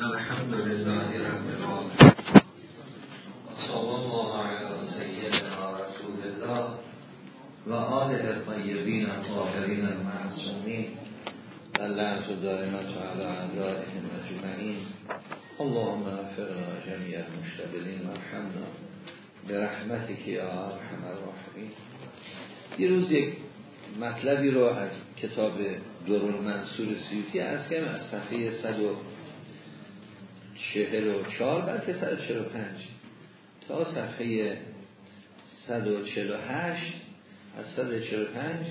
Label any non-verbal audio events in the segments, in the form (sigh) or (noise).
الحمد لله رب العالمين. صلى الله على سيدنا رسول الله و آله الطیبین الطاهرین المعصومین. اللعنت دائمت على اعدائهم اجمعین. اللهم اغفرنا جميع المشتغلین وارحمنا برحمتك یا ارحم الراحمین. دیروز یک مطلبی رو از کتاب دور منصور سیوتی از از صفحه 144 بلکه 145 تا صفحه 148 از 145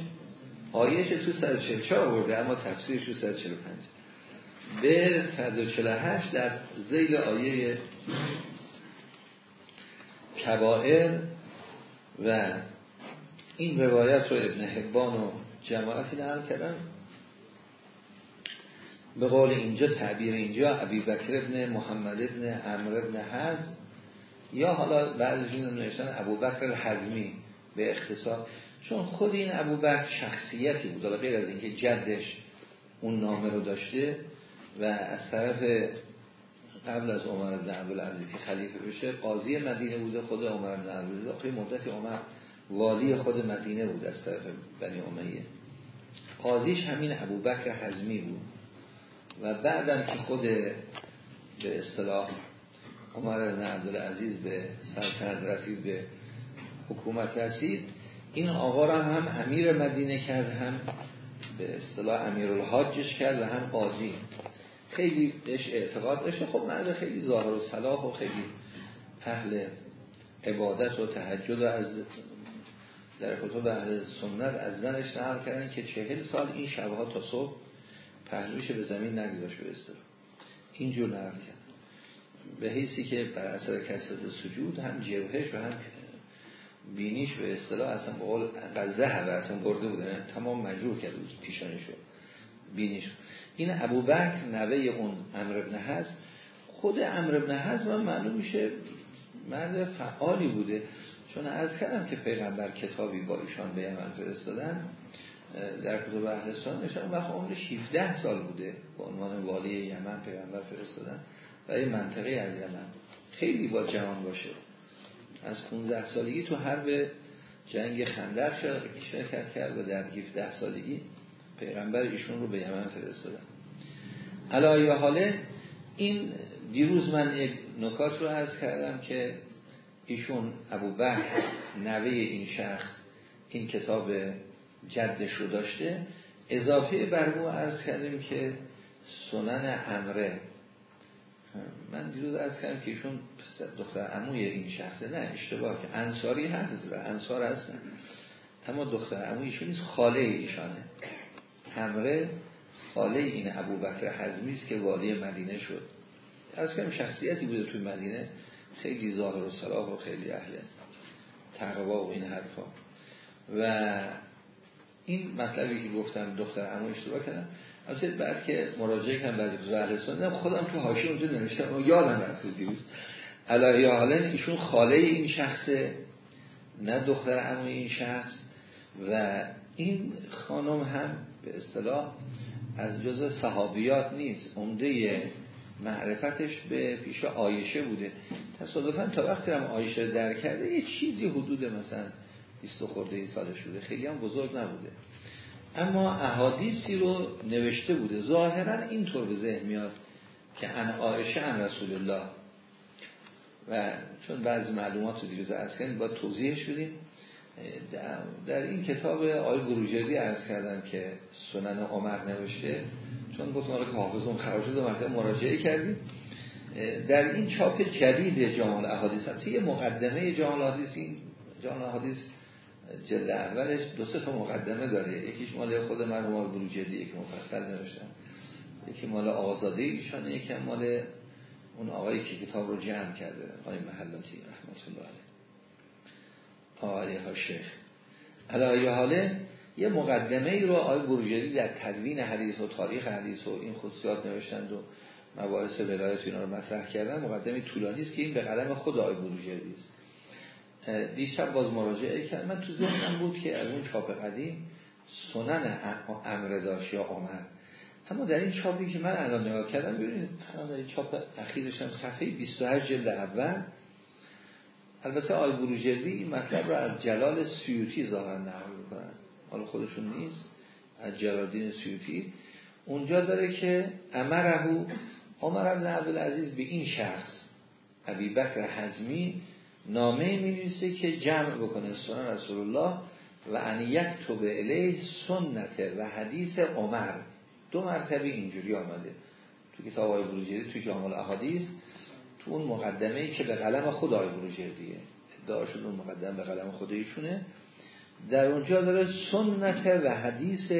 آیش تو 144 برده اما تفسیرش تو 145 به 148 در زیل آیه کبائر و این روایت رو ابن حبان و جماعتی نقل کردن. به قول اینجا تعبیر اینجا عبی بکر ابن محمد ابن عمر ابن حز یا حالا بعضی جون نوشتن ابو بکر حزمی به اختصار. چون خود این ابو بکر شخصیتی بود حالا غیر از اینکه جدش اون نامه رو داشته و از طرف قبل از عمر بن عبدالعزیز که خلیفه بشه قاضی مدینه بوده خود عمر بن عبدالعزیز. آخری مدتی عمر والی خود مدینه بود از طرف بنی امیه. قاضیش همین ابو بکر حزمی بود. و بعدم که خود به اصطلاح عمر بن عبدالعزیز به سلطنت رسید به حکومت رسید این آقا را هم امیر مدینه کرد هم به اصطلاح امیر الحاجش کرد و هم قاضی. خیلی بهش اعتقاد داشته خب مرد خیلی ظاهر و صلاح و خیلی اهل عبادت و تهجد از در کتب اهل سنت از زنش نقل کردن که چهل سال این شبها تا صبح پهلوش به زمین نگذاشت به اصطلاح اینجور نقل کرد. به حیثی که بر اثر کسرت سجود هم جوهش و هم بینیش به اصطلاح اصلا به قول قزه اصلا برده بوده تمام مجروح کرده بود پیشانشو بینیش این ابو بکر نوه اون امر ابن هست خود امر ابن حزم معلوم میشه مرد فعالی بوده. چون از کردم که پیغمبر کتابی با ایشان به یمن فرستادن در کتب اهل نشان وقت عمرش 17 سال بوده به عنوان والی یمن پیغمبر فرستادن این منطقه از یمن. خیلی با جوان باشه. از 15 سالگی تو حرب جنگ خندق شرکت کرد و در 17 سالگی پیغمبر ایشون رو به یمن فرستادن. علایه حاله این دیروز من یک نکات رو عرض کردم که ایشون ابو بکر نوه این شخص این کتاب جدش رو داشته اضافه بر او عرض کردیم که سنن امره من دیروز عرض کردم که ایشون دختر عموی این شخصه نه اشتباه که انصاری هست انصار هستن اما دختر عموی ایشون نیست خاله ایشانه. همره خاله این ابو بکر حزمی است که والی مدینه شد. از کم شخصیتی بوده توی مدینه خیلی ظاهر و صلاح و خیلی اهل تقوا و این حرفا. و این مطلبی که گفتم دختر عمو اشتباه کردم. البته بعد که مراجعه کردم بعضی از اهل سنت خودم تو حاشیه اونجا نوشتم یادم رفت دیروز. علاوه حالا ایشون خاله این شخصه نه دختر عمو این شخص. و این خانم هم به اصطلاح از جزء صحابیات نیست عمده معرفتش به پیش آیشه بوده. تصادفا تا وقتی هم آیشه در کرده یه چیزی حدود مثلا 20 خورده ای سالش بوده خیلی هم بزرگ نبوده. اما احادیثی رو نوشته بوده. ظاهرا اینطور به ذهن میاد که ان آیشه ان رسول الله. و چون بعضی معلومات رو دیروز از کردیم باید توضیحش بدیم. در این کتاب آی بروجردی عرض کردم که سنن عمر نوشته. چون گفتم که حافظون خراب شده مرتبه مراجعه کردیم. در این چاپ جدید جامع احادیث هم یه مقدمه جامع احادیث این جامع احادیث جلد اولش دو سه تا مقدمه داره. یکیش مال خود مرحوم آقای بروجردی یکی مفصل نوشتن یکی مال آزاده ایشانه یکی مال اون آقایی که کتاب رو جمع کرده آقای محلاتی رحمت الله علیه. آقای ها شیخ علایه حاله یه مقدمه ای رو آقای بروجردی در تدوین حدیث و تاریخ حدیث و این خصوصیات نوشتند و مباحث ولایت اینا رو مطرح کردن. مقدمه طولانی است که این به قلم خود آقای بروجردی است. دیشب باز مراجعه کرد. من تو ذهنم بود که از اون چاپ قدیم سنن امر داشت یا عمر. اما در این چاپی که من الان نگاه کردم ببینید الان در این چاپ اخیرش هم صفحه 28 جلد اول. البته آی بروجردی این مطلب رو از جلال سیوتی ظاهرا نقل می‌کنن. حالا خودشون نیست. از جلالدین سیوتی اونجا داره که امرهو عمر بن عبدالعزیز به این شخص ابی بکر حزمی نامه می که جمع بکنه سنن رسول الله و ان یک توبه الیه سنت و حدیث عمر. دو مرتبه اینجوری آمده. تو کتاب آی بروجردی تو جامل احادیث تو اون مقدمه ای که به قلم خود آی بروجردیه. ادعا شد اون مقدمه به قلم خودشونه در اونجا داره سنت و حدیث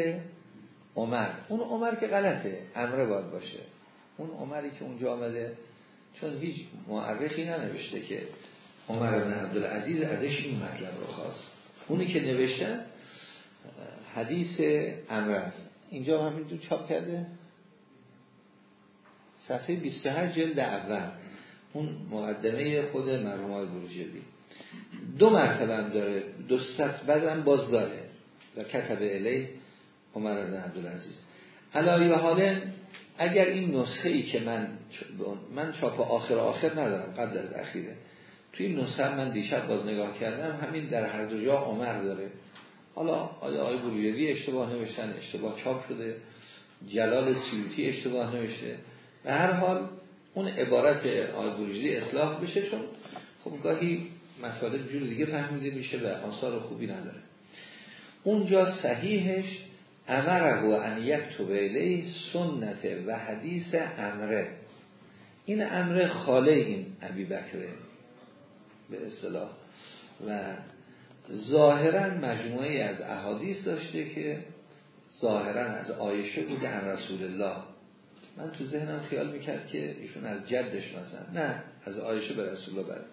عمر. اون عمر که غلطه امره باید باشه. اون عمری که اونجا آمده چون هیچ معرخی ننوشته که عمر بن عبدالعزیز ازش این مطلب رو خواست. اونی که نوشته حدیث امر است. اینجا همین تو چاپ کرده. صفحه 28 جلد اول. اون مقدمه خود مرحوم های بروجردی. دو مرتبه هم داره. دو بعد باز داره. و کتب الی عمر بن عبدالعزیز. علایه حاله اگر این نسخه ای که من من چاپ آخر آخر ندارم قبل از اخیره توی نسخه من دیشب باز نگاه کردم همین در هر دو جا عمر داره. حالا آیا آقای برویدی اشتباه نوشتن اشتباه چاپ شده. جلال سیوتی اشتباه نوشته. به هر حال اون عبارت آقای برویدی اصلاح بشه چون خب گاهی مطالب جور دیگه فهمیده میشه و آثار خوبی نداره. اونجا صحیحش امره و ان یک الی سنت و حدیث امره. این امره خاله این ابی بکره. به اصطلاح. و ظاهرا مجموعه از احادیث داشته که ظاهرا از آیشه بوده ان رسول الله. من تو ذهنم خیال می‌کرد که ایشون از جدش مثلا. نه از آیشه به رسول الله بره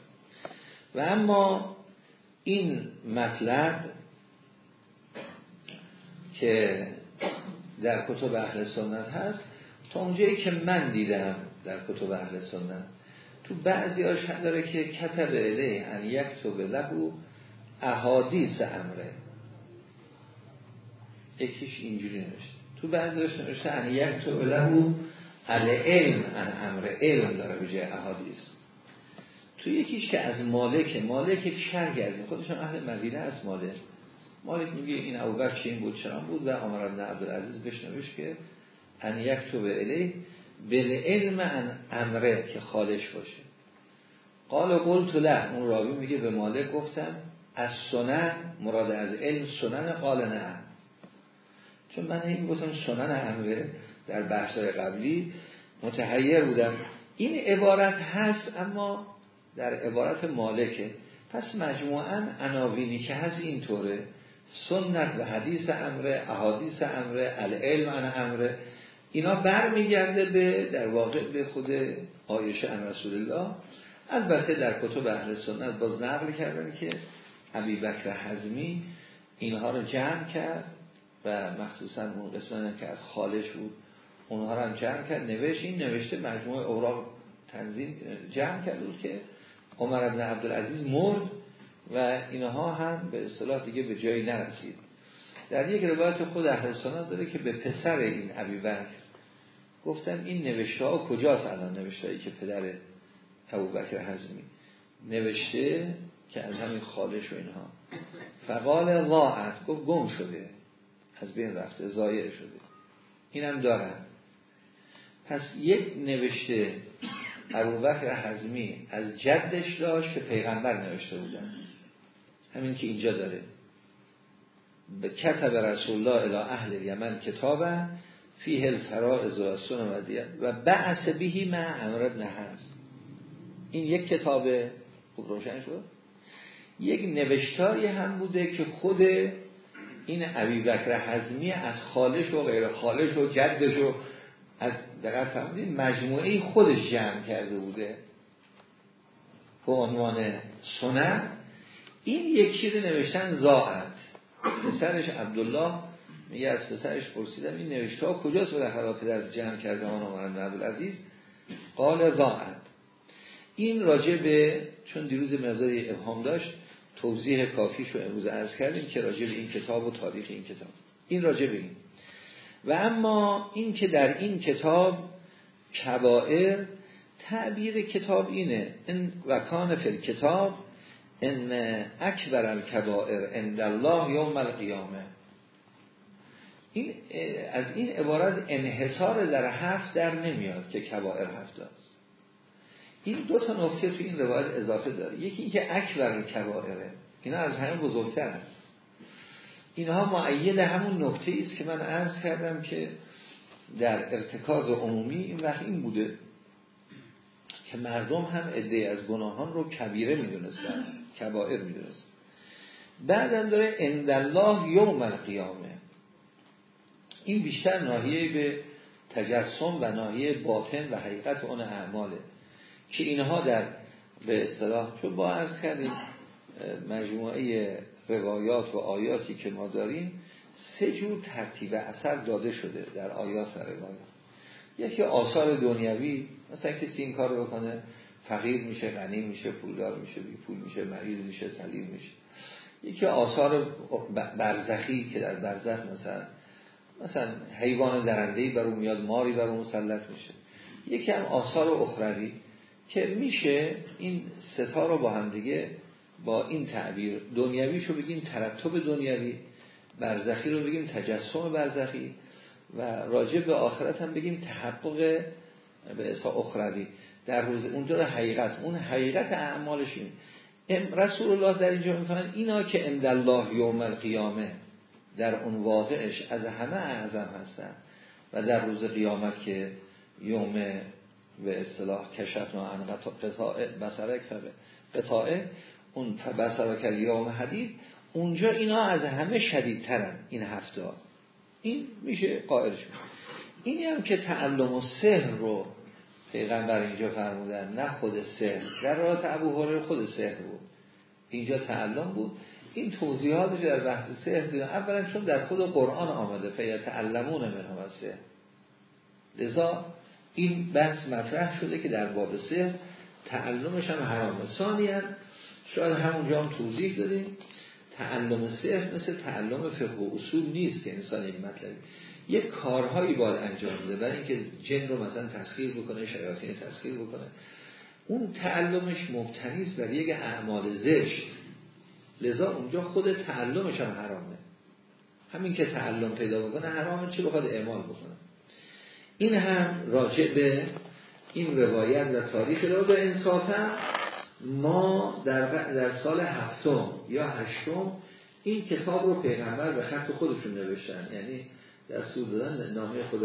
و اما این مطلب که در کتب اهل سنت هست تا اونجایی که من دیدم در کتب اهل سنت تو بعضی هاش داره که کتب اله ان یک تو به لهو احادیث امره. یکیش اینجوری نوشته. تو بعضی هاش نوشته ان یک تو به لهو علم ان امره. علم داره به جای احادیث. تو یکیش که از مالک مالک شرگی از خودشم اهل مدینه از مالک. مالک میگه این ابوبکر این بود؟ چنان بود؟ و عمر بن عبدالعزیز بشنوش که ان یک تو به الی به علم ان امره که خالش باشه. قال قلت له اون راوی میگه به مالک گفتم از سنن مراد از علم سنن قال نه. چون من این گفتم سنن امره در بحث قبلی متحیر بودم. این عبارت هست اما در عبارت مالکه. پس مجموعا عناوینی که هست اینطوره. سنت و حدیث امره احادیث امره العلم عن امره اینا برمیگرده به در واقع به خود آیشه ان رسول الله البته در کتب اهل سنت باز نقل کردن که ابی بکر حزمی اینها رو جمع کرد و مخصوصا اون قسمت که از خالش بود اونها رو هم جمع کرد. نوشت این نوشته مجموعه اوراق تنظیم جمع کرد بود که عمر بن عبدالعزیز مرد و اینها هم به اصطلاح دیگه به جایی نرسید. در یک روایت خود اهل سنت داره که به پسر این ابی بکر گفتم این نوشته ها کجاست الان نوشته هایی که پدر ابو بکر حزمی نوشته که از همین خالش و اینها. فقال واعت گفت گم شده. از بین رفته زایر شده. اینم دارن پس یک نوشته ابو بکر حزمی از جدش داشت که پیغمبر نوشته بودن. همین که اینجا داره. به کتب رسول الله الى اهل یمن کتابه فیه الفرائض و سنن و و بعث بهی مع امر ابن هست این یک کتاب خوب روشن شد. یک نوشتاری هم بوده که خود این عبی بکر حزمی از خالش و غیر خالش و جدش و از دقیق فهمیدین مجموعه خودش جمع کرده بوده. به عنوان سنن. این یک چیز نوشتن زاعت پسرش عبدالله میگه از پسرش پرسیدم این نوشته ها کجاست؟ در پدر جمع زمان عمر عبدالعزیز. قال زاعت این راجع به چون دیروز مقداری ابهام داشت توضیح کافیش رو امروز عرض کردیم که راجع به این کتاب و تاریخ این کتاب. این راجع به این. و اما این که در این کتاب کبائر تعبیر کتاب اینه. این وکان فی کتاب ان اکبر الکبائر عند الله یوم القیامه. این از این عبارت انحصار در هفت در نمیاد که کبائر هفت است این دو تا نکته تو این روایت اضافه داره. یکی اینکه اکبر کبائره. اینا از همه بزرگترن. اینها معید همون نکته است که من عرض کردم که در ارتکاز عمومی این وقت این بوده که مردم هم عده از گناهان رو کبیره می‌دونستن کبائر می‌دونست بعدم داره اندالله یوم القیامه این بیشتر ناحیه به تجسم و ناحیه باطن و حقیقت اون اعماله که اینها در به اصطلاح چون با عرض کردیم مجموعه روایات و آیاتی که ما داریم سه جور ترتیب اثر داده شده در آیات و روایات. یکی آثار دنیوی مثلا کسی این کار بکنه فقیر میشه غنی میشه پولدار میشه بی پول میشه مریض میشه سلیم میشه. یکی آثار برزخی که در برزخ مثلا مثلا حیوان درندهی بر اون میاد ماری بر اون مسلط میشه. یکی هم آثار اخروی که میشه این ستا رو با هم دیگه با این تعبیر دنیویشو بگیم ترتب دنیوی برزخی رو بگیم تجسم برزخی و راجع به آخرت هم بگیم تحقق به اصلا اخروی. در روز اونجا حقیقت. اون حقیقت اعمالش این. رسول الله در اینجا می‌فهمن اینا که اند الله یوم القیامه در اون واقعش از همه اعظم هستن. و در روز قیامت که یوم به اصطلاح کشفنا عن قطاع بسرک قطاعه اون بسرک یوم حدید اونجا اینا از همه شدیدترن این هفته این میشه قائلش اینی هم که تعلم و سهر رو پیغمبر اینجا فرمودن نه خود سهر در راه ابو خود سهر بود. اینجا تعلم بود. این توضیحاتش در بحث سهر دیدن اولا چون در خود قرآن آمده فیتعلمون من هم سهر لذا این بحث مطرح شده که در باب سهر تعلمش هم حرامه ثانیا شاید همونجا هم توضیح دادیم تعلم سهر مثل تعلم فقه و اصول نیست که انسان این مطلبی یک کارهایی باید انجام بده برای اینکه جن رو مثلا تسخیر بکنه شیاطین تسخیر بکنه. اون تعلمش مبتنیز بر یک اعمال زشت. لذا اونجا خود تعلمش هم حرامه. همین که تعلم پیدا بکنه حرامه چه بخواد اعمال بکنه. این هم راجع به این روایت و تاریخ رو به انصافه ما در, در سال هفتم یا هشتم این کتاب رو پیغمبر به خط خودشون نوشتن. یعنی دستور دادن نامه خود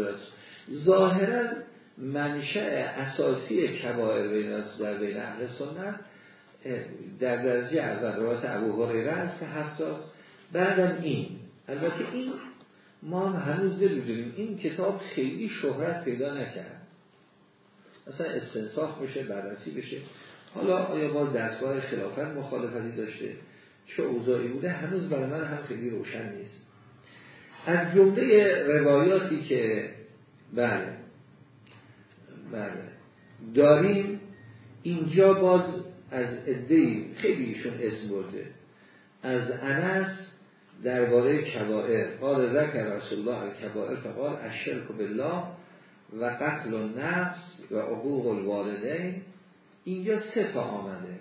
ظاهرا منشأ اساسی کبائر بین در بین اهل سنت در درجه اول روایت ابو هریره است که هفتاست بعدم این. البته این ما هم هنوز نمی‌دونیم. این کتاب خیلی شهرت پیدا نکرد. اصلا استنساخ بشه بررسی بشه. حالا آیا باز دستگاه خلافت مخالفتی داشته؟ چه اوضاعی بوده؟ هنوز برای من هم خیلی روشن نیست. از جمله روایاتی که بله بله. داریم اینجا باز از ادهی خیلی ایشون اسم برده. از انس درباره کبائر. قال ذکر رسول الله الکبائر فقال الشرک بالله و قتل النفس و عقوق الوالدین. اینجا سه تا آمده.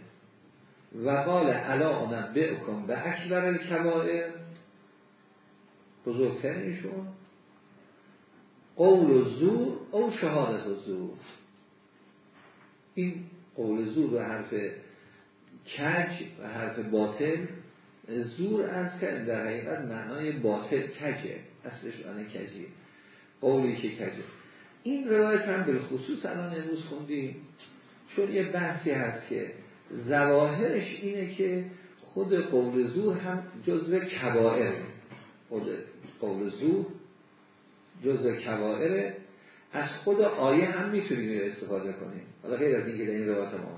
و قال علا بکن به اکبر الکبائر بزرگترینشون قول و زور او شهادت و زور این قول زور به حرف کج و حرف باطل زور از که در حقیقت معنای باطل کجه اصلش معنی کجیه قولی که کجه. این روایت هم به خصوص الان امروز خوندیم چون یه بحثی هست که زواهرش اینه که خود قول زور هم جزو کبائر خود قول زور جزء کبائره. از خود آیه هم می‌تونیم استفاده کنیم. حالا غیر از اینکه در این روایت ما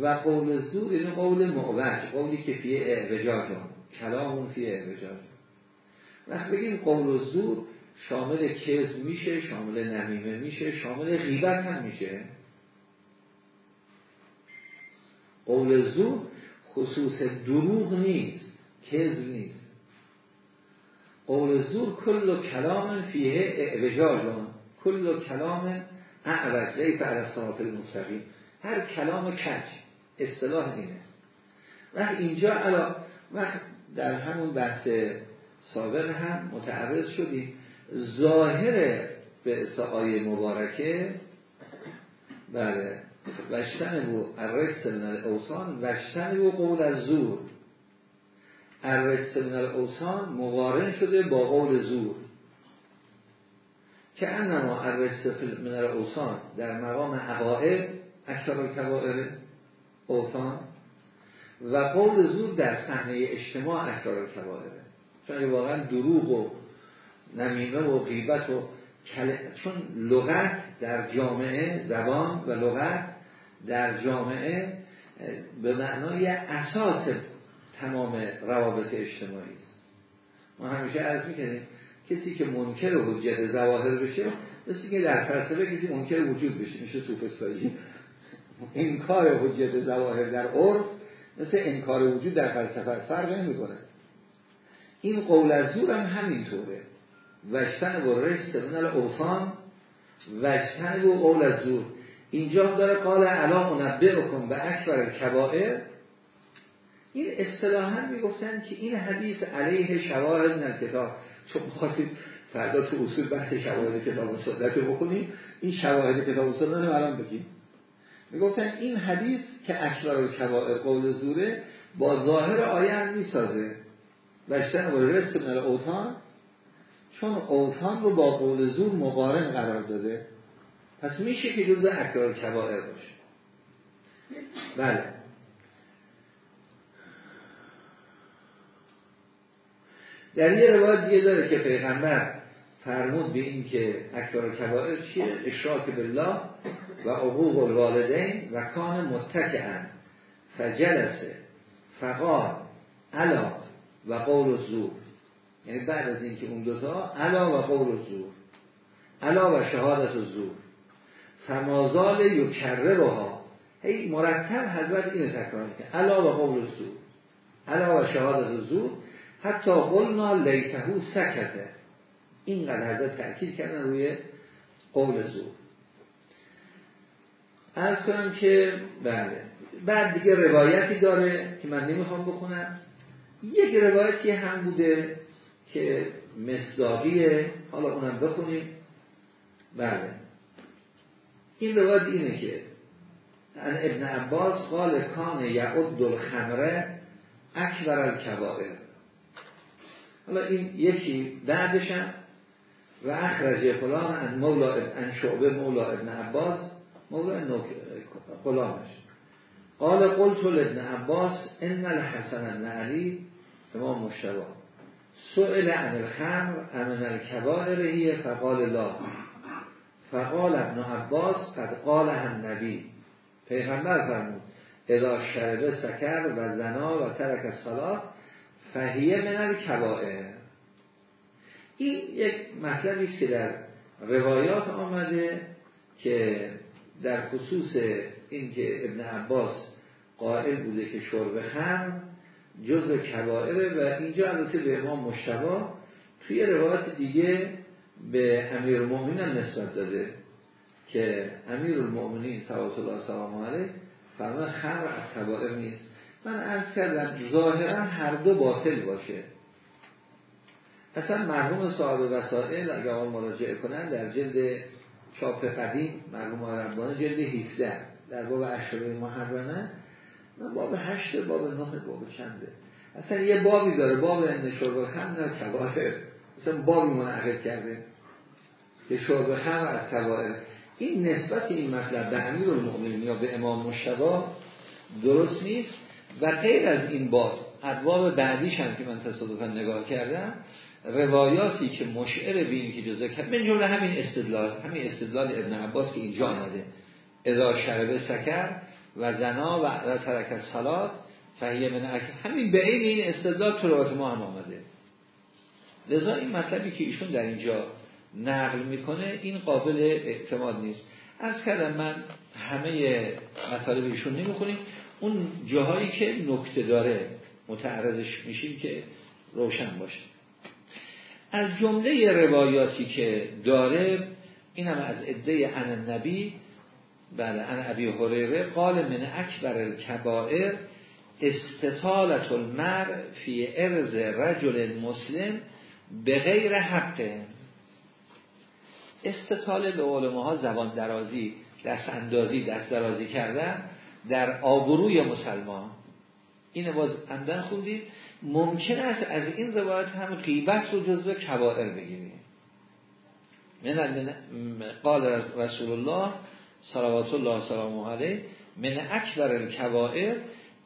و قول زور این قول معوج قولی که فیه اعوجاج کلامون فیه اعوجاج. وقت بگیم قول زور شامل کز میشه شامل نمیمه میشه شامل غیبت هم میشه. قول زور خصوص دروغ نیست کز نیست. قول زور کل کلام فیه اعوجاجان کل کلام اعوج لیس علی المستقیم. هر کلام کج اصطلاح اینه. و اینجا علا وقت در همون بحث سابق هم متعرض شدیم. ظاهر به آیه مبارکه بله. وشتن بو الرس من الاوسان وشتن بو قول از زور. الرس من الاوسان مقارن شده با قول زور. که انما الرس من الاوسان در مقام عقائد اکثر کبائر اوسان و قول زور در صحنه اجتماع اکثر کبائره چون واقعا دروغ و نمیمه و غیبت و چون لغت در جامعه زبان و لغت در جامعه به معنای اساس تمام روابط اجتماعی است. ما همیشه عرض می‌کنیم کسی که منکر حجت زواهر بشه مثل که در فلسفه کسی منکر وجود بشه میشه سوفسطایی انکار حجت زواهر در عرف مثل انکار وجود در فلسفه فرق نمی‌کنه. این قول از زور هم همینطوره. وشتن و رست من الاوفان وشتن و قول از زور. اینجا داره قال علا منبه کن به اکبر کبائر این اصطلاحا می‌گفتن که این حدیث علیه شواهد نه کتاب. چون خواستید فردا تو اصول بحث شواهد کتاب سنت بکنیم این شواهد کتاب سنت رو الان بگیم. می‌گفتن این حدیث که و کبائر قول زوره با ظاهر آیه هم می‌سازه. وشتن و رست من اوتان چون اوتان رو با قول زور مقارن قرار داده. پس میشه که جزء اکبر کبائر باشه. بله. در یه روایت دیگه داره که پیغمبر فرمود به این که اکبر کبائر چیه؟ اشراک بالله و عقوق الوالدین و کان متکعن فجلسه فقال علا و قول زور یعنی بعد از اینکه اون دوتا علا و قول زور علا و شهادت زور فمازال یکره روها هی مرتب حضرت اینو تکرار که علا و قول زور علا و شهادت زور حتی قلنا لیتهو سکته. اینقدر حضرت تأکید کردن روی قول زور. از کنم که بله. بعد دیگه روایتی داره که من نمی‌خوام بخونم. یک روایتی هم بوده که مصداقیه. حالا اونم بخونیم. بله. این روایت اینه که ابن عباس قال کان یعد الخمره اکبر الکبائر. حالا این یکی بعدشم و اخرج فلان ان مولا ان شعبه مولا ابن عباس مولا غلامش قال قلت لابن عباس ان الحسن بن علی امام مشتبه. سئل عن الخمر امن الكبائر هي فقال لا. فقال ابن عباس قد قال هم نبی پیغمبر فرمود اذا شربه سکر و زنا و ترک صلات فهیه من الکبائر این یک مطلبی که در روایات آمده که در خصوص این که ابن عباس قائل بوده که شرب خمر جز کبائره و اینجا البته به امام مشتبا توی روایت دیگه به امیر المؤمنین نسبت داده که امیر المؤمنین صلوات الله سلام علیه فرمان خمر از کبائر نیست. من عرض کردم ظاهرا هر دو باطل باشه. اصلا مرحوم صاحب وسائل اگر آن مراجعه کنن در جلد چاپ قدیم مرحوم ربانه جلد 17 در باب اشرای محرمه من باب هشت باب نه باب چنده. اصلا یه بابی داره باب ان شرب خمر کبائر مثلا بابی منعقد کرده. که شرب خمر از کبائر این نسبت این مطلب به امیر المؤمنین یا به امام مشتبه درست نیست. و غیر از این باب ابواب بعدیش هم که من تصادفا نگاه کردم روایاتی که مشعر به این که جزء کرد من جمله همین استدلال همین استدلال ابن عباس که اینجا آمده. اذا شربه سکر و زنا و ترک صلات فهیه من همین به این این استدلال تو روایت ما هم آمده. لذا این مطلبی که ایشون در اینجا نقل می‌کنه این قابل اعتماد نیست. از کردم من همه مطالب ایشون نمی‌خونیم. اون جاهایی که نکته داره متعرضش میشیم که روشن باشه. از جمله روایاتی که داره این هم از عده ان نبی بله ان ابی هریره قال من اکبر الکبائر استطالت المر فی ارز رجل مسلم به غیر حقه استطاله به علمه ها زبان درازی دست اندازی دست درازی کردن. در آبروی مسلمان. این باز عمدن خوندید ممکن است از این روایت هم قیبت رو جزو کبائر بگیریم من قال رسول الله صلوات الله سلام علیه من اکبر الکبائر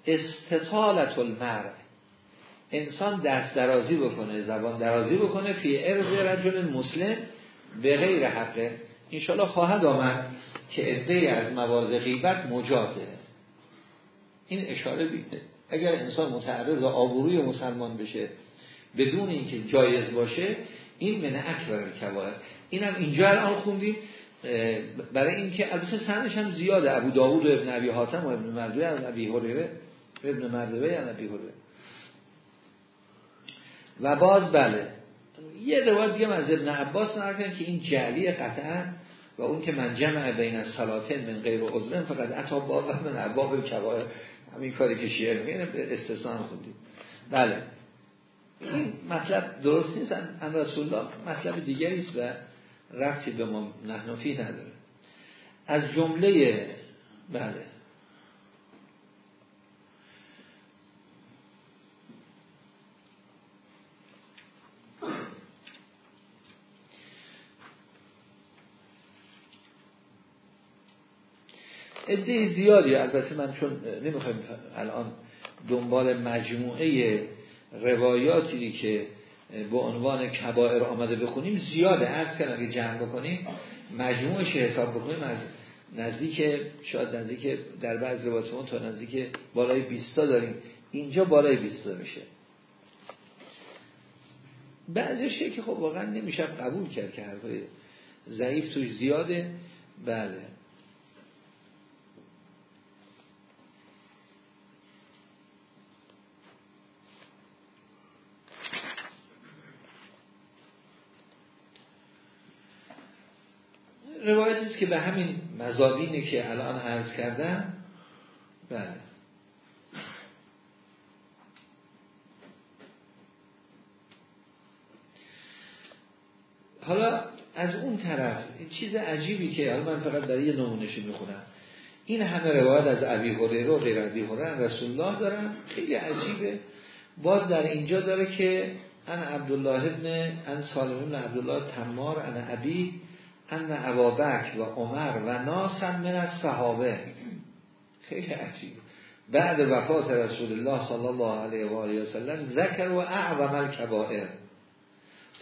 استطالت المرء. انسان دست درازی بکنه زبان درازی بکنه فی ارز رجل مسلم به غیر حقه. انشالله خواهد آمد که عده از موارد غیبت مجازه. این اشاره بیده. اگر انسان متعرض آبروی مسلمان بشه بدون اینکه جایز باشه این من اکبر کبایر این هم اینجا الان خوندیم برای اینکه البته سندش هم زیاده. ابو داوود و ابن ابی حاتم و ابن مردوی از ابی هریره ابن مردوی از ابی هریره و باز بله. یه روایت دیگه از ابن عباس نقل که این جعلی قطعا و اون که من جمع بین الصلاتین من غیر عذر فقط عطا باب من ابواب کبایر همین کاری که شیعه میگه استثنا خوندیم. بله. این مطلب درست نیست. ان رسول الله مطلب دیگری است و رفتی به ما نحنفی نداره. از جمله بله. عده زیادی. البته من چون نمی‌خوایم الان دنبال مجموعه روایاتی که به عنوان کبائر آمده بخونیم زیاده. از که اگه جمع بکنیم مجموعش حساب بکنیم از نزدیک شاید نزدیک در بعض روایات تا نزدیک بالای 20 داریم. اینجا بالای 20 میشه. بعضیش که خب واقعا نمیشه قبول کرد که حرفای ضعیف توش زیاده. بله روایتی است که به همین مزابینی که الان عرض کردم. بله. حالا از اون طرف چیز عجیبی که حالا من فقط برای یه نمونشی می‌خونم. این همه روایت از ابی هریره و غیر ابی هریره رسول الله دارن. خیلی عجیبه. باز در اینجا داره که ان عبدالله ابن ان سالم ابن عبدالله تمار ان ابی ان ابابک و عمر و ناسم من از صحابه خیلی عجیب. بعد وفات رسول الله صلی الله علیه و آله و سلم ذکر و اعظم الکبائر.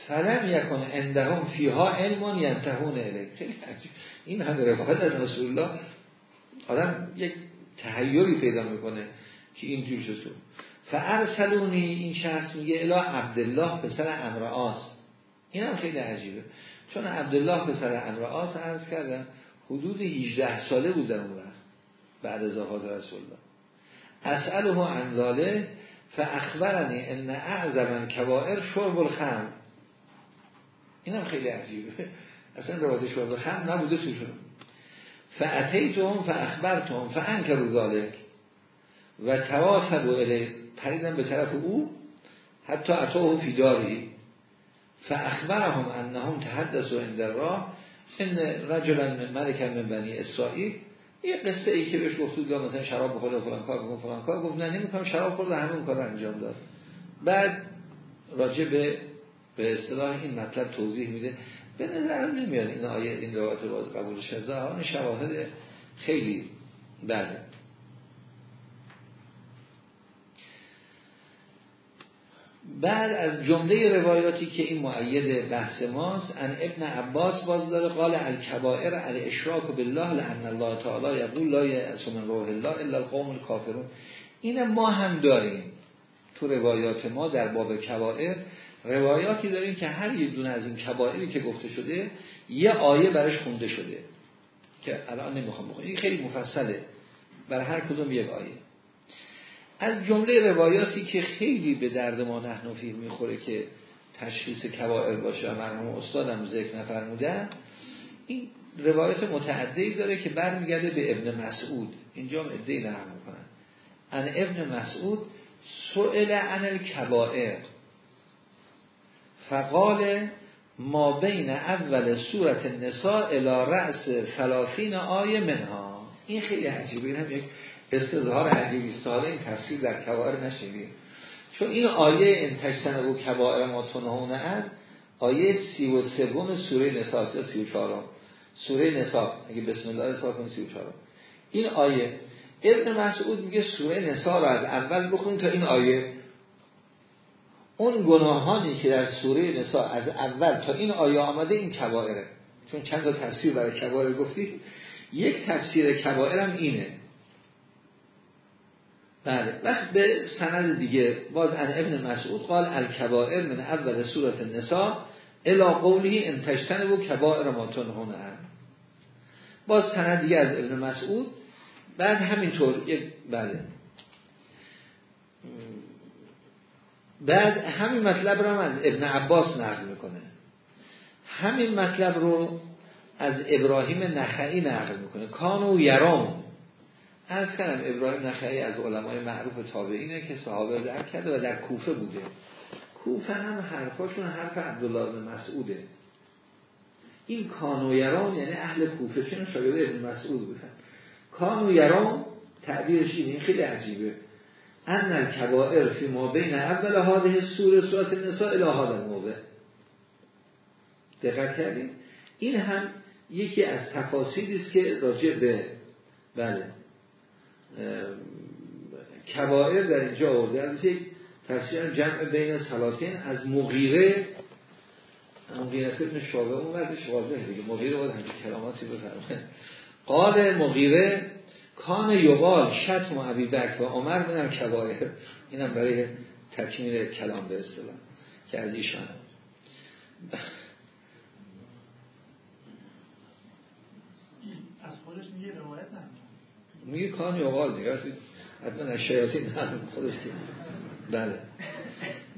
فلم یکن عندهم فیها علم ینتهون الیه خیلی عجیب. این هم روایت از رسول الله. آدم یک تحیری پیدا می‌کنه که این جور شد. فارسلونی این شخص میگه الا عبدالله پسر امرآس. این هم خیلی عجیبه. چون عبدالله پسر امرآس عرض کردم حدود 18 ساله بود در اون وقت بعد از آغاز رسول الله اسأله عن ذاله فاخبرنی ان اعظم کبائر شرب الخمر. اینم خیلی عجیبه. اصلا روایت شرب الخمر نبوده توشون فاتیتهم فاخبرتهم فانکروا ذلك و تواسبوا الی پریدن به طرف او حتی اتوه فی داری فاخبرهم انهم تحدثوا عند راه ان رجلا ملک من بنی اسرائیل یه قصه ای که بهش گفتود مثلا شراب بخوره فلان کار بکن فلان کار گفت نه نمی‌کنم شراب خورده همون کار انجام داد. بعد راجع به به اصطلاح این مطلب توضیح میده. به نظر نمیاد این آیه این روایت رو قبول شده شواهد خیلی بله. بعد از جمله روایاتی که این معید بحث ماست ان ابن عباس باز داره قال الکبائر الاشراک بالله لان الله تعالی یقول لا من روح الله الا القوم الكافرون این ما هم داریم تو روایات ما در باب کبائر. روایاتی داریم که هر یک دونه از این کبائری که گفته شده یه آیه برش خونده شده که الان نمی‌خوام بخونم. این خیلی مفصله. بر هر کدوم یک آیه. از جمله روایاتی که خیلی به درد ما نحنفی می‌خوره که تشخیص کبائر باشه و مرحوم استادم ذکر نفرمودن این روایت متعدی داره که برمیگرده به ابن مسعود. اینجا هم ادهی نقل می‌کنن. ان ابن مسعود سئل عن الکبائر. فقال ما بین اول صورت نساء الى رأس ثلاثین آیه منها. این خیلی عجیبه این هم یک استظهار عجیبی ساله این تفسیر در کبائر نشدیم چون این آیه انتشتن و کبائر ما تنهونه ان آیه سی و سوم سوره نساء یا سی و چهارم. سوره نساء اگه بسم الله حساب کن سی و چهارم. این آیه ابن مسعود میگه سوره نساء رو از اول بخونیم تا این آیه. اون گناهانی که در سوره نساء از اول تا این آیه آمده این کبائره. چون چند تا تفسیر برای کبائر گفتید یک تفسیر کبائر هم اینه. بله. وقت به سند دیگه باز ان ابن مسعود قال الکبائر من اول سورت النساء الا قولی انتشتن و کبائر ما تنهون باز سند دیگه از ابن مسعود. بعد همینطور یک بله. بعد همین مطلب رو هم از ابن عباس نقل می‌کنه. همین مطلب رو از ابراهیم نخعی نقل می‌کنه. کانو یرام. از کنم ابراهیم نخعی از علمای معروف تابعینه که صحابه در کرده و در کوفه بوده. کوفه هم حرفاشون حرف عبدالله بن مسعوده. این کانو یرام یعنی اهل کوفه چون شاگرد ابن مسعود بودن؟ کانو یرام تعبیرش این خیلی عجیبه. ان الکبائر فی ما بین اول هاده سوره سورت النساء الى هذا الموضع. دقت این هم یکی از است که راجع به بله. کبائر در اینجا آورده یک تفسیر جمع بین سلاطین از مغیره مغیره ابن شعبه اون وقتش واضحه دیگه. مغیره باید همچه کلاماتی بفرمه قال مغیره کان یقال شتم و عبی بک و عمر بودن کبایر اینم برای تکمیل کلام به اصطلاح که از ایشان. از خودش میگه روایت؟ میگه کان یقال دیگه حتما از شیاطین نه خودش بله.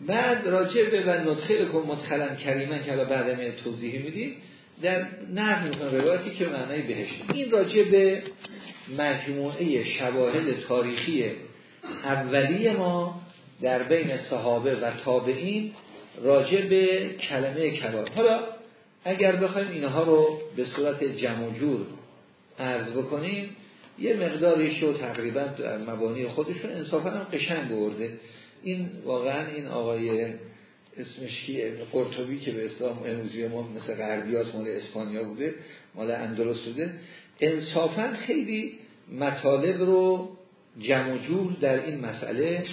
بعد راجع به و ندخل کن مدخلن کریمن که بعد می توضیحی میدیم در نقل می‌کنه روایتی که معنی بهشت این راجع به مجموعه شواهد تاریخی اولی ما در بین صحابه و تابعین راجع به کلمه کبار حالا اگر بخوایم اینها رو به صورت جمع جور عرض بکنیم یه مقداریش رو تقریبا در مبانی خودشون. انصافا هم قشنگ برده. این واقعا این آقای اسمش کیه قرطبی که به اسلام امروزی ما مثل غربیات مال اسپانیا بوده مال اندلس بوده. انصافا خیلی مطالب رو جمع جور در این مسئله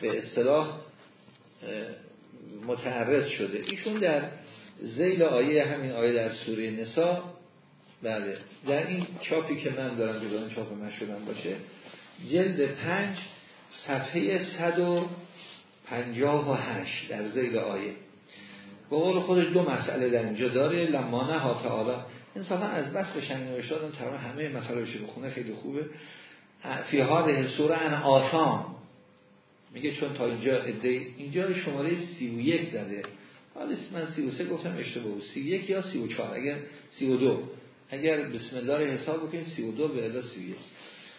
به اصطلاح متعرض شده. ایشون در زیل آیه همین آیه در سوره نسا بله. در این چاپی که من دارم که چاپ من شدم باشه جلد پنج صفحه صد و پنجاه و هشت در زیل آیه. به قول خودش دو مسئله در اینجا داره. لمانه ها تعالی. انصافا از بس شنگ نوشته آدم تقریبا همه مطالبش رو بخونه خیلی خوبه. فی حال سوره ان آسام میگه چون تا اینجا اده اینجا شماره 31 زده. حالا من 33 گفتم اشتباه بود. 31 یا 34 اگر 32 اگر بسم الله رو حساب بکنید 32 به الا 31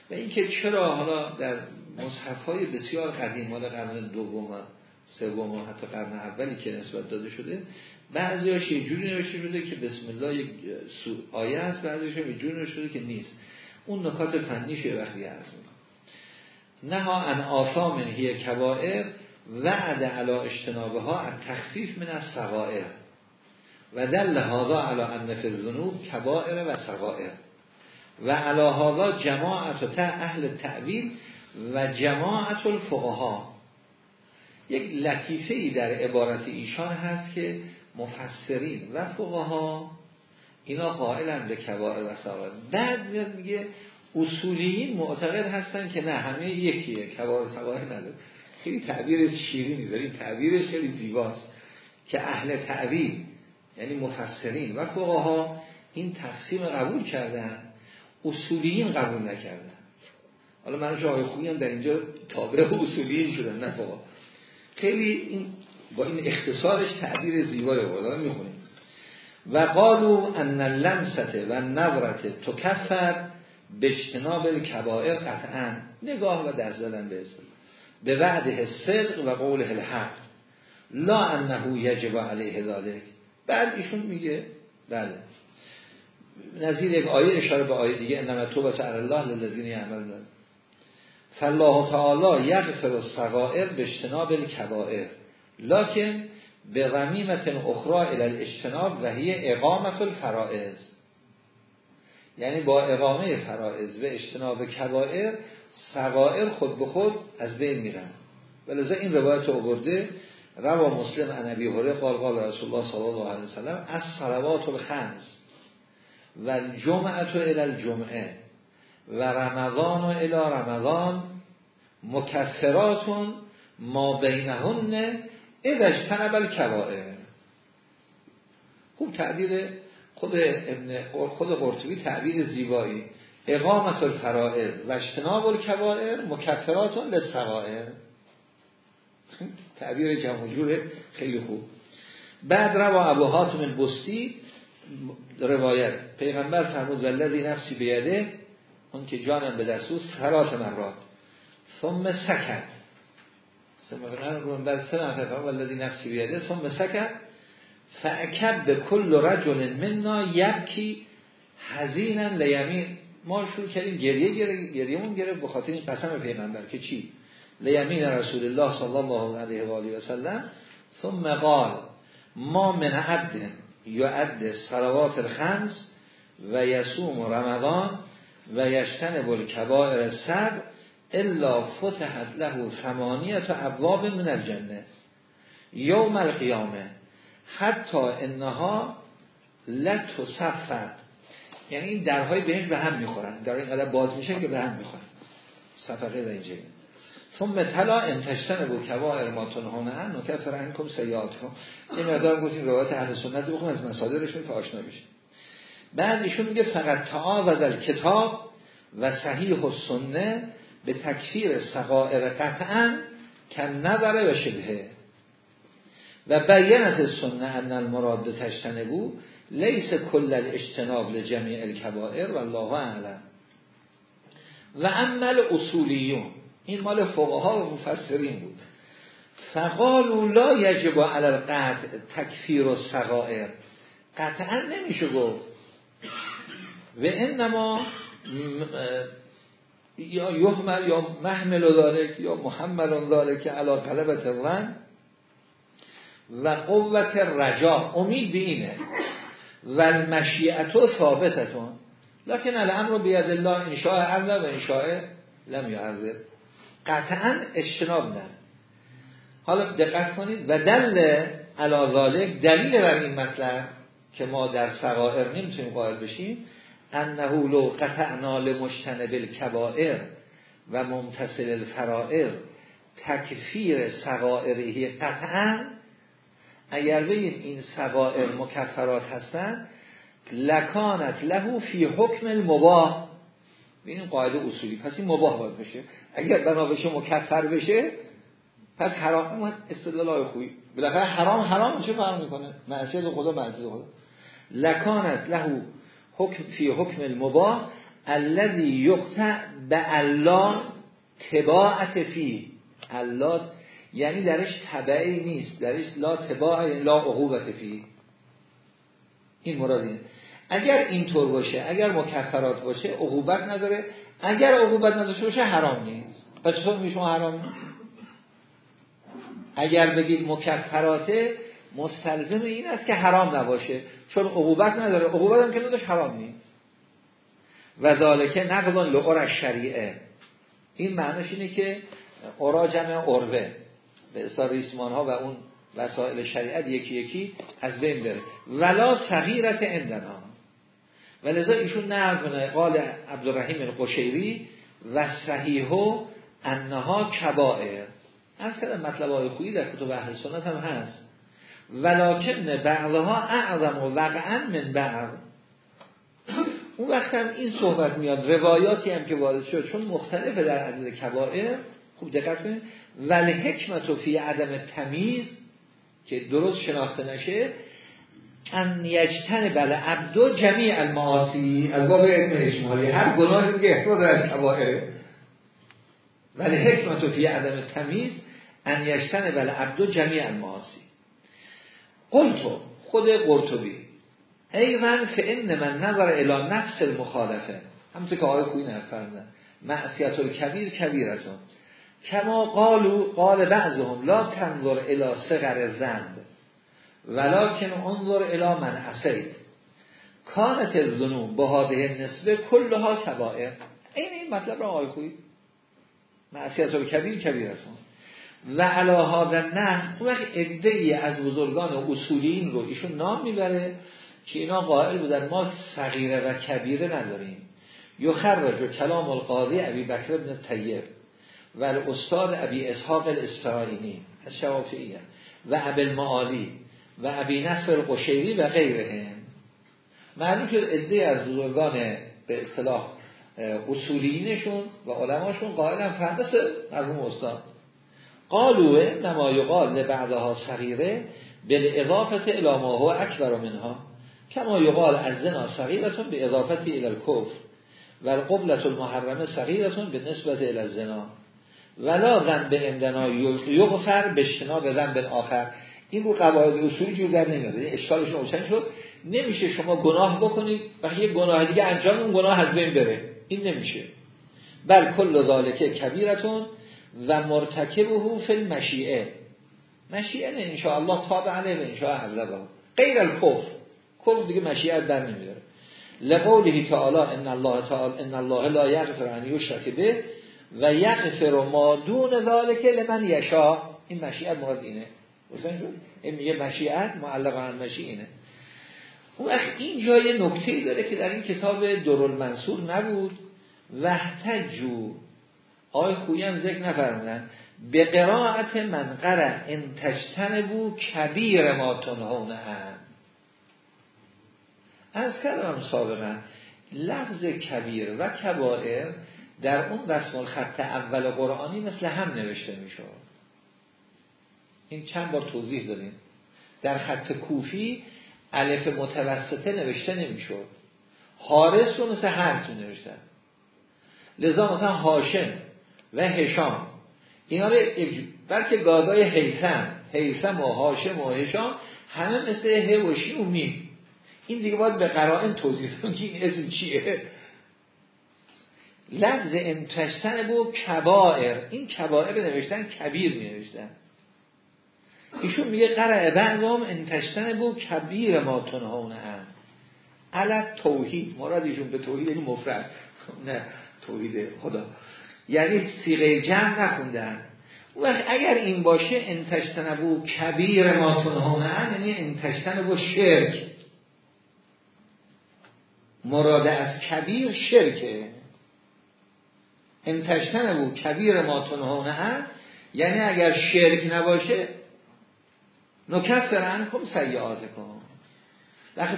و اینکه چرا حالا در مصحف های بسیار قدیم مال قرن دوم و سوم و حتی قرن اولی که نسبت داده شده بعضی هاش یه جوری نوشته شده که بسم الله یک آیه است بعضی هاش یه جوری نوشته شده که نیست. اون نکات فنیش وقتی هست نه ها ان آثام هی کبائر وعد علا اجتنابه ها تخفیف من از سقائر و دل هذا علا ان فی الذنوب کبائر و سقائر و علا هذا جماعت تا اهل تعویل و جماعت الفقها. یک لطیفه ای در عبارت ایشان هست که مفسرین و فقها اینا قائلن به کبائر و سوائر بعد میاد میگه اصولیین معتقد هستن که نه همه یکیه کبائر و سوائر نداره. خیلی تعبیر شیرینی داره. تعبیرش خیلی زیباست که اهل تعبیر یعنی مفسرین و فقها این تقسیم قبول کردن اصولیین قبول نکردن. حالا من جای خوبی هم در اینجا تابع اصولیین شدن نه فقها. خیلی این با این اختصارش تعبیر زیبای آورده می‌خونیم. و قالو ان اللمسته و نظرت تکفر به اجتناب کبائر قطعا. نگاه و دست زدن به اسم. به وعده صدق و قول الحق. لا انه یجب علیه ذالک بعد ایشون میگه بله. نظیر یک آیه اشاره به آیه دیگه انما توبت علی الله للذین یعملون. فالله تعالی یغفر الصغائر به اجتناب الکبائر. لکن به غمیمت اخرى الى الاجتناب و هی اقامت الفرائض. یعنی با اقامه فرائض و اجتناب کبائر صغائر خود به خود از بین میرن. ولذا این روایت آورده روا مسلم عن ابی هره قال قال رسول الله صلی الله علیه وسلم از صلوات الخمس و جمعت الى الجمعه و رمضان و الى رمضان مکفراتون ما بینهن ادش تنبل کبائر خوب تعبیر خود ابن خود قرطبی تعبیر زیبایی. اقامت الفرائض و اجتناب الکبائر مکفراتون للصغائر. تعبیر جمع خیلی خوب. بعد روا ابو حاتم بستی روایت. پیغمبر فرمود ولذی نفسی بیده اون که جانم به دستوس سرات مرات ثم سکت. ثم بر سه مرتبه ولذی نفسی بیده ثم سکت. فاکب به کل رجل منا یبکی حزینا لیمین. ما شروع کردیم گریه گریه گریهمون گرفت به خاطر این قسم پیغمبر که چی؟ لیمین رسول الله صلی الله علیه و آله و سلم ثم قال ما من عبد یعد صلوات الخمس و یسوم رمضان و یشتن بل کبائر سب الا فتحت له ثمانیت ابواب من الجنه یوم القیامه حتی انها لتصفد یعنی این درهای بهش به هم می‌خورن. در این قدر باز میشه که به هم می‌خورن. صفقه در اینجا. ثم تلا انتشتن بو کبائر ما ان نکفر عنکم سیئاتکم این مقدار گفتیم روایت اهل سنت بخون از مصادرشون تا آشنا بشیم. بعد ایشون میگه فقط تعاود کتاب و صحیح و سنه به تکفیر سقائر قطعا کن نظره و شبهه. و بیانت سنه ان المراد تجتنبو لیس کل الاجتناب لجمیع الکبائر و الله اعلم. و عمل اصولیون این مال فقها و مفسرین بود. فقالوا لا یجب علی القطع تکفیر و سقائر قطعا نمیشه گفت. و انما یا یحمل یا محمل ذالک یا محمل ذالک علی قلبت الرن و قوت رجا امید به اینه. و المشیعتو ثابتتون. لکن الامر بید الله انشاء عمل و انشاء لم یعذر قطعا اجتناب نه حالا دقت کنید و دل علازالک دلیل بر این مطلب که ما در سقائر نمی‌تونیم قائل بشیم انه لو قطعنا لمجتنب الكبائر و ممتصل الفرائر تکفیر سقائره قطعا. اگر بگیم این سقائر مکفرات هستن لکانت لهو فی حکم المباه این قاعده اصولی. پس این مباه باید بشه. اگر بنا بشه مکفر بشه پس حرام استدلال های خوبی. بالاخره حرام حرام چه فرق می‌کنه؟ معصیت خدا معصیت خدا. لکانت لهو حکم فی حکم المباه الذي یقطع به الله تباعت فی. الله یعنی درش تبعی نیست. درش لا تباع لا عقوبت فی. این مراد اینه. اگر اینطور باشه اگر مکفرات باشه عقوبت نداره. اگر عقوبت نداشته باشه حرام نیست. پس چطور میشه حرام اگر بگید مکفراته مستلزم این است که حرام نباشه. چون عقوبت نداره. عقوبت هم که نداشت حرام نیست. و ذالکه نقضان لقر شریعه این معنیش اینه که قرا جمع به اصلا ریسمان ها و اون وسائل شریعت یکی یکی از بین بره. ولا صغیرت اندنا و لذا ایشون نقل کنه قال عبدالرحیم القشیری و صحیحو انها کبائر. کردم مطلب های خویی در کتب اهل سنت هم هست. ولکن بعضها اعظم و وقعا من بعض. اون وقت هم این صحبت میاد. روایاتی هم که وارد شد. چون مختلفه در عدد کبائر. خوب دقت کنید. ولی حکمت و فی عدم تمیز که درست شناخته نشه ان یجتن بله عبدو جمیع المعاصی. از باب علم اجمالی هر گناه دیگه احتمال از کبائره ولی حکمت فی عدم تمیز ان یجتن بله عبدو جمیع المعاصی. قلتو خود قرطبی. ای من فان من نظر الى نفس المخالفه. همونطور که آقای خوی نفرمدن معصیت کبیر کبیرتون. کما قالو قال بعضهم لا تنظر الى سغر زنب ولکن انظر الى من اسید کانت الذنوب به هاده نسبه کلها کبائر. این این مطلب را آقای خوی معصیت کبیر کبیرتون و علا نه اون وقت ای از بزرگان و اصولین رو ایشون نام می‌بره که اینا قائل بودن ما صغیره و کبیره نداریم. یخرج و کلام القاضی ابی بکر ابن طیب و استاد ابی اسحاق الاسفرائینی از شوافعیه و ابل معالی و ابی نصر القشیری و غیره معلوم شد ادهی از بزرگان به اصطلاح اصولینشون و علماشون قائلا فهمس مرحوم استاد. قالوا نما یقال لبعضها صغیره بالاضافه الى ما هو اکبر منها. کما یقال از زنا صغیرتون به اضافتی الى و القبلت المحرمه صغیرتون به نسبت الى الزنا. ولا ذنب اندنا یغفر به به ذنب آخر. این رو قواعد اصولی جور در نمیاد. یعنی اشکالش روشن شد. نمیشه شما گناه بکنید و یه گناه دیگه انجام اون گناه از بین بره. این نمیشه. بل کل ذالکه کبیرتون و مرتکبه فی المشیعه. مشیعه نه انشاءالله تاب علیه و انشاء عذبه. غیر الکفر. کفر دیگه مشیعت در نمیداره لقوله تعالی ان الله تعالی ان الله لا یغفر ان یشرک به و یغفر ما دون ذالک لمن یشا این مشیعت مراد اینه. این میگه مشیعت معلق عن مشیعینه. اون این جای نکته داره که در این کتاب دورالمنصور نبود. وحتجو آقای خویی هم ذکر نفرمودن. به قرائت من قرع انتشتن بو کبیر ما تنهونه هم از کلام سابقا لفظ کبیر و کبائر در اون رسم خط اول قرآنی مثل هم نوشته میشه این چند بار توضیح داریم در خط کوفی الف متوسطه نوشته نمی‌شد. حارس رو مثل هرس می نوشتن لذا مثلا هاشم و هشام. اینا رو بلکه گادای حیثم حیثم و هاشم و هشام همه مثل ه و شی و میم. این دیگه باید به قرائن توضیح کنم که این اسم چیه. لفظ انتشتن بو کبائر. این کبائر نوشتن کبیر می نوشتن ایشون میگه قرع بعضام انتشتن بو کبیر ما تنهونه هم علت توحید. مراد ایشون به توحید این مفرد. (laughs) نه توحید خدا. یعنی سیغه جمع نخوندن. وقت اگر این باشه انتشتن بو کبیر ما تنهونه هم یعنی انتشتن بو شرک. مراد از کبیر شرکه. انتشتن بو کبیر ما تنهونه هم یعنی اگر شرک نباشه نکفر کم سیعات کن.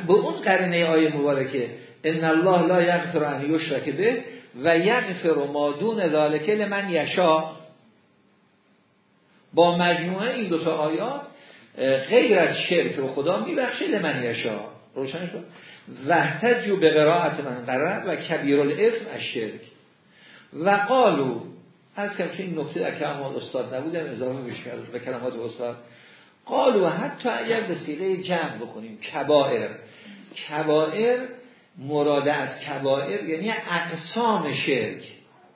به اون قرنه آیه مبارکه ان الله لا یغفر ان یشرک به و یغفر ما دون ذالک لمن یشا با مجموعه این دو تا آیات غیر از شرک رو خدا میبخشه لمن یشا روشن شد؟ وحتجو به قرائت من قرار و کبیر الاسم از شرک. و قالو از که این نکته در کلمات استاد نبودم اضافه بشه به کلمات استاد. قالو حتی اگر به سیغه جمع بکنیم کبائر. کبائر مراد از کبائر یعنی اقسام شرک.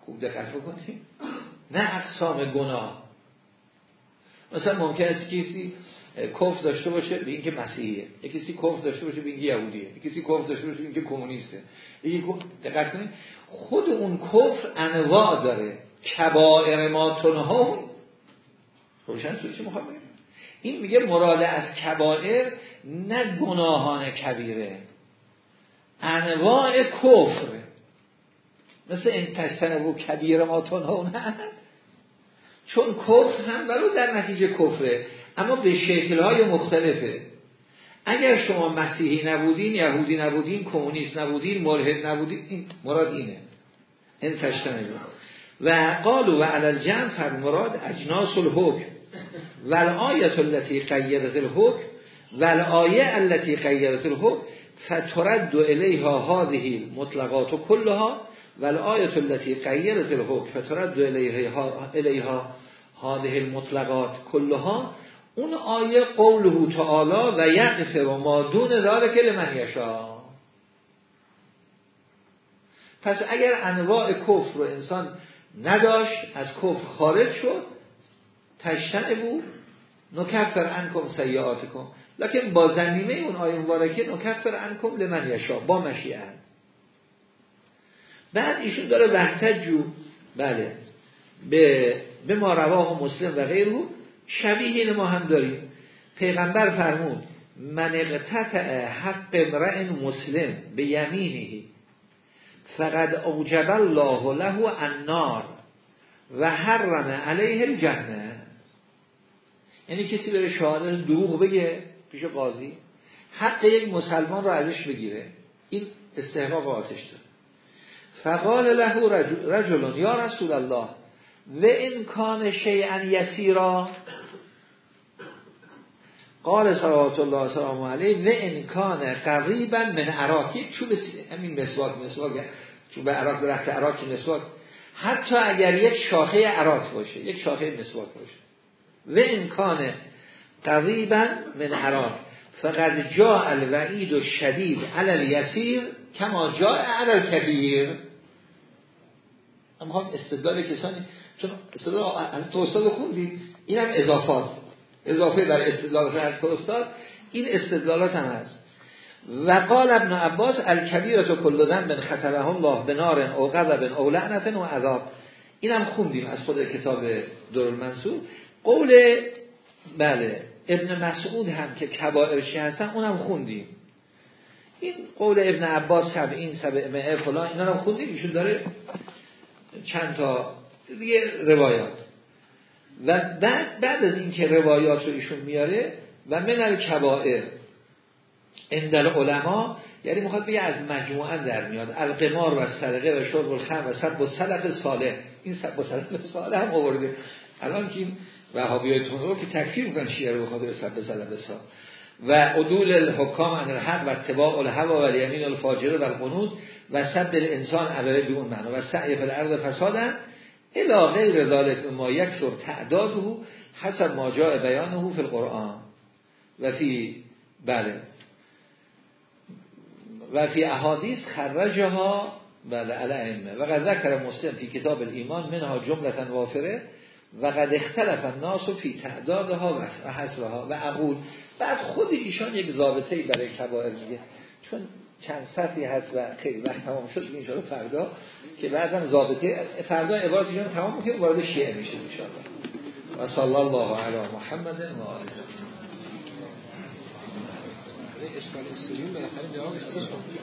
خوب دقت بکنیم. نه اقسام گناه. مثلا ممکن است کسی کف داشته باشه به اینکه مسیحیه. یکی کسی کف داشته باشه به اینکه یهودیه. یکی کسی کف داشته باشه به اینکه کمونیسته. یکی دقت کنید. خود اون کفر انواع داره. کبائر ما تنها. روشن چی می‌خوام این میگه مراد از کبائر نه گناهان کبیره انواع کفر مثل این تشتن و کبیر ما چون کفر هم برو در نتیجه کفره اما به شکلهای مختلفه. اگر شما مسیحی نبودین یهودی نبودین کمونیست نبودین ملحد نبودین مراد اینه. این تشتن و قالو و علال جمع مراد اجناس الحکم. ول آیت التي قیدت الحکم ول آیه التي قیدت الحکم فترد الیها هذه مطلقات کلها ول آیت التي قیدت الحکم فترد الیها الیها هذه المطلقات کلها. اون آیه قوله تعالی و یقف و ما دون ذالک لمن یشا پس اگر انواع کفر رو انسان نداشت از کفر خارج شد تشتن بود نکفر انکم سیعاتکم لکن با زمینه اون آیه مبارکه نکفر انکم لمن یشا با مشیعه بعد ایشون داره وحتجو بله به به ما رواه مسلم و غیره شبیه ما هم داریم. پیغمبر فرمود من اقتطع حق امرئ مسلم به یمینه فقد اوجب الله له النار و حرم علیه الجنه یعنی کسی بره شهادت دروغ بگه پیش قاضی حق یک مسلمان رو ازش بگیره. این استحقاق آتش داره. فقال له رجل یا رسول الله و این کان شیئا یسیرا. قال صلوات الله سلام علیه و این کان قریبا من عراقی چوب همین مسواک مسواک چوب عراق درخت عراق مسواک. حتی اگر یک شاخه عراق باشه یک شاخه مسواک باشه. و این کان قریبا من عراق فقط جا الوعید و شدید علل یسیر کما جا علل کبیر اما استدلال کسانی چون استدلال از تو استاد خوندید این هم اضافات. اضافه بر استدلالات از تو استاد. این استدلالات هم هست. و قال ابن عباس الکبیرت کلدن بن خطبه الله بنار او غضب او لعنت و عذاب. این هم خوندیم از خود کتاب منصور قول بله ابن مسعود هم که کبائر چی هستن اونم خوندیم. این قول ابن عباس سبعین سبع فلان اینا هم خوندیم ایشون داره چند تا دیگه روایات. و بعد بعد از اینکه روایات رو ایشون میاره و من الکبائر عند العلماء یعنی می‌خواد بگه از مجموعه در میاد القمار و السرقه و شرب الخمر و سب السلف الصالح. این سب و سلف صالح هم آورده. الان که این وهابی های رو که تکفیر می‌کنن شیعه رو بخاطر سب صالح و عدول الحکام عن الحق و اتباع الهوا و الیمین الفاجر و القنود و سب الانسان عبره اون معنا. و سعی فی الارض فسادا الا غیر ذلك ما یکسر تعداده حسب ما جاء بیانه فی القرآن. و فی بله. و فی احادیث خرجها بله علائمه و قد ذکر مسلم فی کتاب الایمان منها جملتا وافره. و قد اختلف الناس فی تعدادها و حسرها و اقول بعد خود ایشان یک ضابطه برای کبائر میگه چون چند سطحی هست و خیلی وقت تمام شد این شده فردا که بعدم ضابطه فردا عبارتشون تمام می‌کنه وارد شیعه میشه ان و صلی الله علی محمد و آله. اشکال اصولی بالاخره جوابش